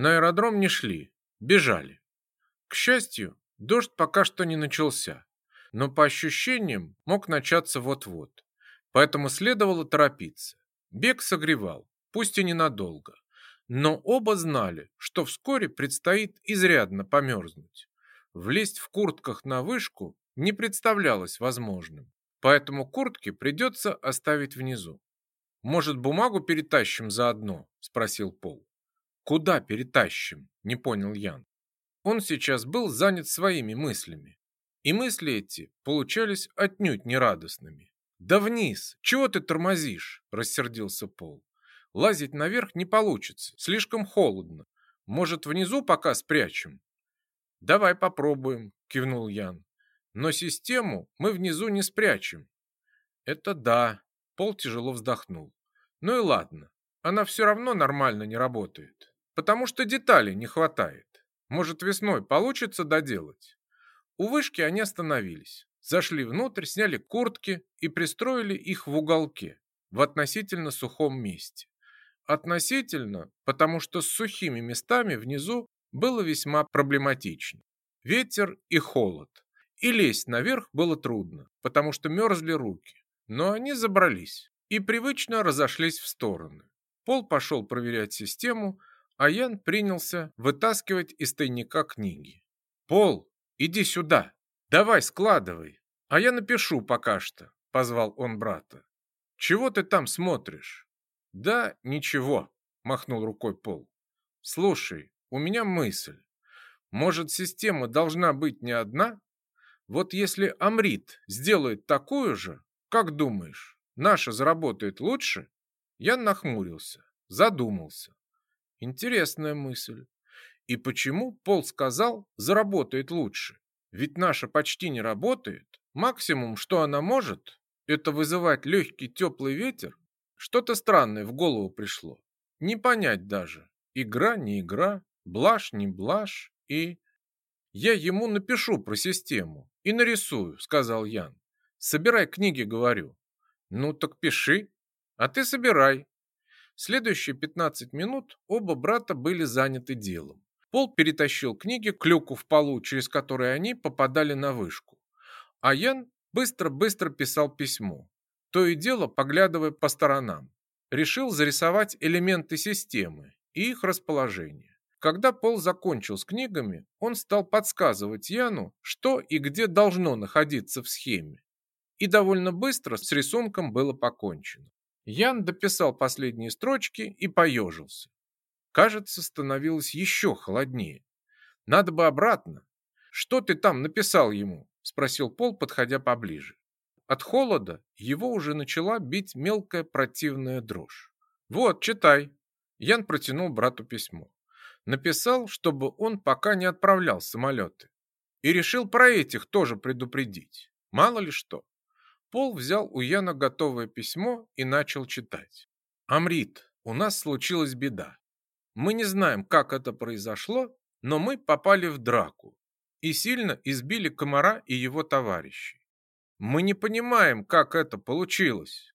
На аэродром не шли, бежали. К счастью, дождь пока что не начался, но по ощущениям мог начаться вот-вот. Поэтому следовало торопиться. Бег согревал, пусть и ненадолго. Но оба знали, что вскоре предстоит изрядно померзнуть. Влезть в куртках на вышку не представлялось возможным, поэтому куртки придется оставить внизу. «Может, бумагу перетащим заодно?» – спросил Пол. «Куда перетащим?» – не понял Ян. Он сейчас был занят своими мыслями. И мысли эти получались отнюдь нерадостными. «Да вниз! Чего ты тормозишь?» – рассердился Пол. «Лазить наверх не получится, слишком холодно. Может, внизу пока спрячем?» «Давай попробуем», – кивнул Ян. «Но систему мы внизу не спрячем». «Это да», – Пол тяжело вздохнул. «Ну и ладно, она все равно нормально не работает, потому что деталей не хватает. Может, весной получится доделать?» У вышки они остановились. Зашли внутрь, сняли куртки и пристроили их в уголке, в относительно сухом месте. Относительно, потому что с сухими местами внизу было весьма проблематично. Ветер и холод. И лезть наверх было трудно, потому что мерзли руки. Но они забрались и привычно разошлись в стороны. Пол пошел проверять систему, а Ян принялся вытаскивать из тайника книги. «Пол, иди сюда!» «Давай, складывай, а я напишу пока что», — позвал он брата. «Чего ты там смотришь?» «Да, ничего», — махнул рукой Пол. «Слушай, у меня мысль. Может, система должна быть не одна? Вот если Амрит сделает такую же, как думаешь, наша заработает лучше?» Я нахмурился, задумался. Интересная мысль. И почему Пол сказал, заработает лучше? Ведь наша почти не работает. Максимум, что она может, это вызывать легкий теплый ветер. Что-то странное в голову пришло. Не понять даже. Игра не игра, блажь не блажь и... Я ему напишу про систему и нарисую, сказал Ян. Собирай книги, говорю. Ну так пиши, а ты собирай. Следующие 15 минут оба брата были заняты делом. Пол перетащил книги к люку в полу, через который они попадали на вышку. А Ян быстро-быстро писал письмо, то и дело поглядывая по сторонам. Решил зарисовать элементы системы и их расположение. Когда Пол закончил с книгами, он стал подсказывать Яну, что и где должно находиться в схеме. И довольно быстро с рисунком было покончено. Ян дописал последние строчки и поежился. Кажется, становилось еще холоднее. Надо бы обратно. Что ты там написал ему? Спросил Пол, подходя поближе. От холода его уже начала бить мелкая противная дрожь. Вот, читай. Ян протянул брату письмо. Написал, чтобы он пока не отправлял самолеты. И решил про этих тоже предупредить. Мало ли что. Пол взял у Яна готовое письмо и начал читать. «Амрит, у нас случилась беда. Мы не знаем, как это произошло, но мы попали в драку и сильно избили комара и его товарищей. Мы не понимаем, как это получилось.